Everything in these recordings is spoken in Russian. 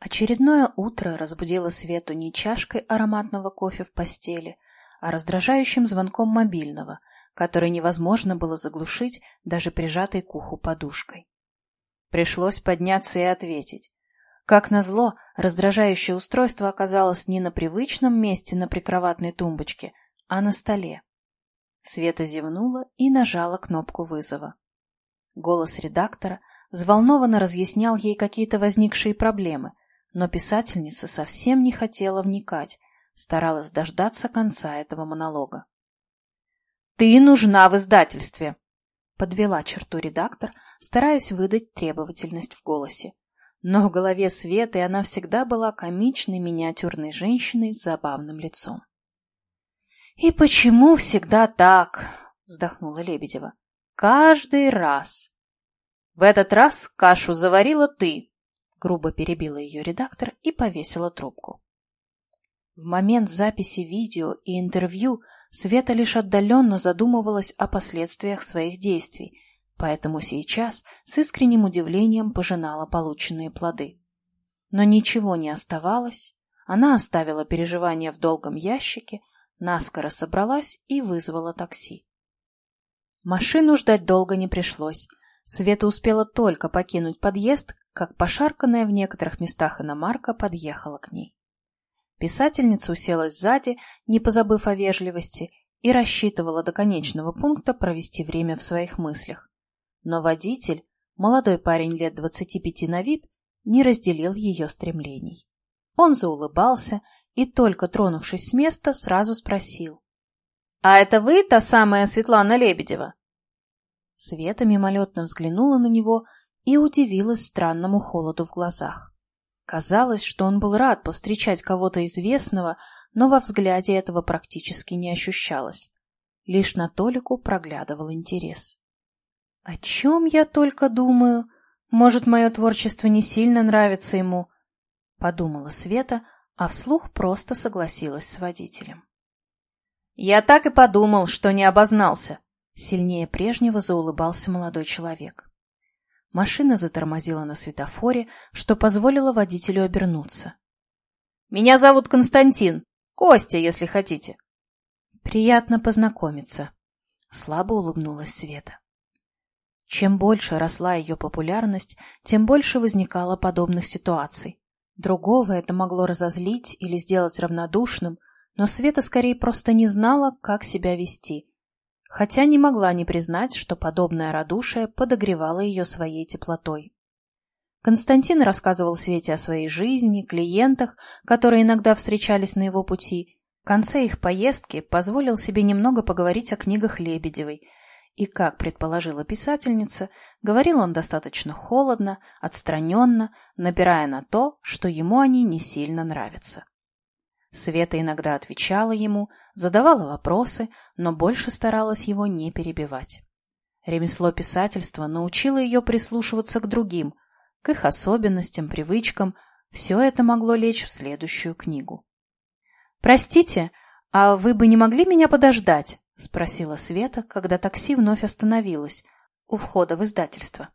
Очередное утро разбудило Свету не чашкой ароматного кофе в постели, а раздражающим звонком мобильного, который невозможно было заглушить даже прижатой к уху подушкой. Пришлось подняться и ответить. Как назло, раздражающее устройство оказалось не на привычном месте на прикроватной тумбочке, а на столе. Света зевнула и нажала кнопку вызова. Голос редактора взволнованно разъяснял ей какие-то возникшие проблемы, но писательница совсем не хотела вникать, старалась дождаться конца этого монолога. «Ты нужна в издательстве!» — подвела черту редактор, стараясь выдать требовательность в голосе. Но в голове Светы она всегда была комичной миниатюрной женщиной с забавным лицом. «И почему всегда так?» — вздохнула Лебедева. «Каждый раз!» «В этот раз кашу заварила ты!» Грубо перебила ее редактор и повесила трубку. В момент записи видео и интервью Света лишь отдаленно задумывалась о последствиях своих действий, поэтому сейчас с искренним удивлением пожинала полученные плоды. Но ничего не оставалось, она оставила переживания в долгом ящике, наскоро собралась и вызвала такси. Машину ждать долго не пришлось. Света успела только покинуть подъезд, как пошарканная в некоторых местах иномарка подъехала к ней. Писательница уселась сзади, не позабыв о вежливости, и рассчитывала до конечного пункта провести время в своих мыслях. Но водитель, молодой парень лет двадцати пяти на вид, не разделил ее стремлений. Он заулыбался и, только тронувшись с места, сразу спросил. — А это вы та самая Светлана Лебедева? Света мимолетно взглянула на него и удивилась странному холоду в глазах. Казалось, что он был рад повстречать кого-то известного, но во взгляде этого практически не ощущалось. Лишь на Толику проглядывал интерес. — О чем я только думаю? Может, мое творчество не сильно нравится ему? — подумала Света, а вслух просто согласилась с водителем. — Я так и подумал, что не обознался, Сильнее прежнего заулыбался молодой человек. Машина затормозила на светофоре, что позволило водителю обернуться. «Меня зовут Константин. Костя, если хотите». «Приятно познакомиться», — слабо улыбнулась Света. Чем больше росла ее популярность, тем больше возникало подобных ситуаций. Другого это могло разозлить или сделать равнодушным, но Света скорее просто не знала, как себя вести, хотя не могла не признать, что подобное радушие подогревало ее своей теплотой. Константин рассказывал Свете о своей жизни, клиентах, которые иногда встречались на его пути. В конце их поездки позволил себе немного поговорить о книгах Лебедевой. И, как предположила писательница, говорил он достаточно холодно, отстраненно, напирая на то, что ему они не сильно нравятся. Света иногда отвечала ему, задавала вопросы, но больше старалась его не перебивать. Ремесло писательства научило ее прислушиваться к другим, к их особенностям, привычкам. Все это могло лечь в следующую книгу. «Простите, а вы бы не могли меня подождать?» — спросила Света, когда такси вновь остановилось у входа в издательство.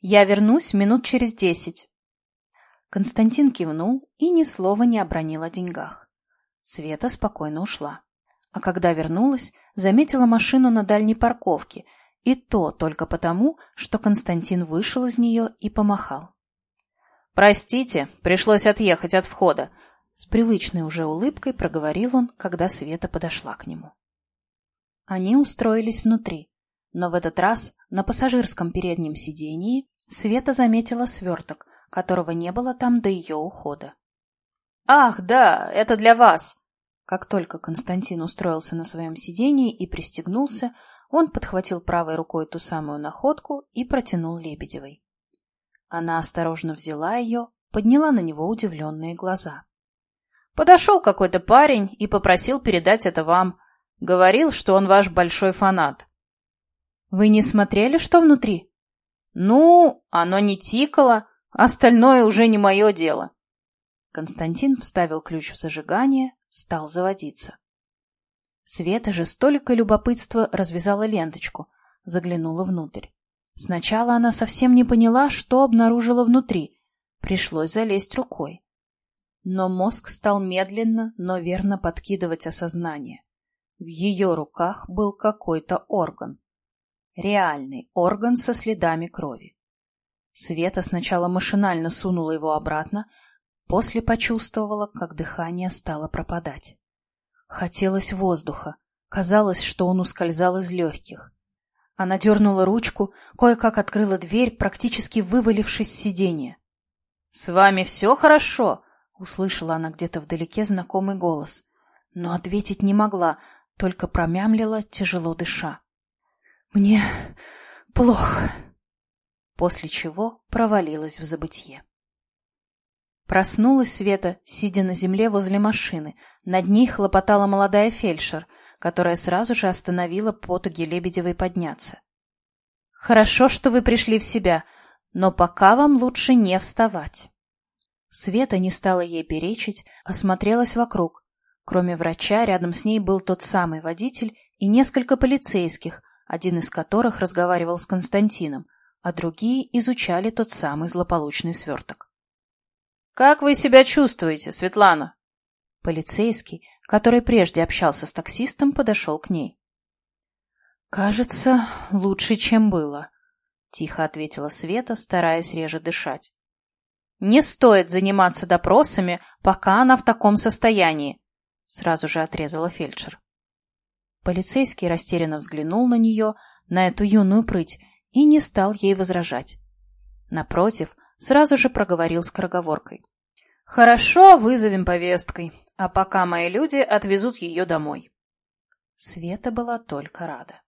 «Я вернусь минут через десять». Константин кивнул и ни слова не обронил о деньгах. Света спокойно ушла. А когда вернулась, заметила машину на дальней парковке, и то только потому, что Константин вышел из нее и помахал. «Простите, пришлось отъехать от входа», — с привычной уже улыбкой проговорил он, когда Света подошла к нему. Они устроились внутри, но в этот раз на пассажирском переднем сидении Света заметила сверток, которого не было там до ее ухода. «Ах, да, это для вас!» Как только Константин устроился на своем сидении и пристегнулся, он подхватил правой рукой ту самую находку и протянул Лебедевой. Она осторожно взяла ее, подняла на него удивленные глаза. «Подошел какой-то парень и попросил передать это вам. Говорил, что он ваш большой фанат». «Вы не смотрели, что внутри?» «Ну, оно не тикало, остальное уже не мое дело. Константин вставил ключ в зажигание, стал заводиться. Света же столько любопытства развязала ленточку, заглянула внутрь. Сначала она совсем не поняла, что обнаружила внутри. Пришлось залезть рукой. но мозг стал медленно, но верно подкидывать осознание. В ее руках был какой-то орган. Реальный орган со следами крови. Света сначала машинально сунула его обратно, после почувствовала, как дыхание стало пропадать. Хотелось воздуха, казалось, что он ускользал из легких. Она дернула ручку, кое-как открыла дверь, практически вывалившись с сиденья. — С вами все хорошо? — услышала она где-то вдалеке знакомый голос. Но ответить не могла, только промямлила, тяжело дыша. «Мне плохо», после чего провалилась в забытье. Проснулась Света, сидя на земле возле машины. Над ней хлопотала молодая фельдшер, которая сразу же остановила потуги Лебедевой подняться. «Хорошо, что вы пришли в себя, но пока вам лучше не вставать». Света не стала ей перечить, осмотрелась вокруг. Кроме врача, рядом с ней был тот самый водитель и несколько полицейских, один из которых разговаривал с Константином, а другие изучали тот самый злополучный сверток. «Как вы себя чувствуете, Светлана?» Полицейский, который прежде общался с таксистом, подошел к ней. «Кажется, лучше, чем было», — тихо ответила Света, стараясь реже дышать. Не стоит заниматься допросами, пока она в таком состоянии, сразу же отрезала фельдшер. Полицейский растерянно взглянул на нее, на эту юную прыть, и не стал ей возражать. Напротив, сразу же проговорил скороговоркой. «Хорошо, вызовем повесткой, а пока мои люди отвезут ее домой». Света была только рада.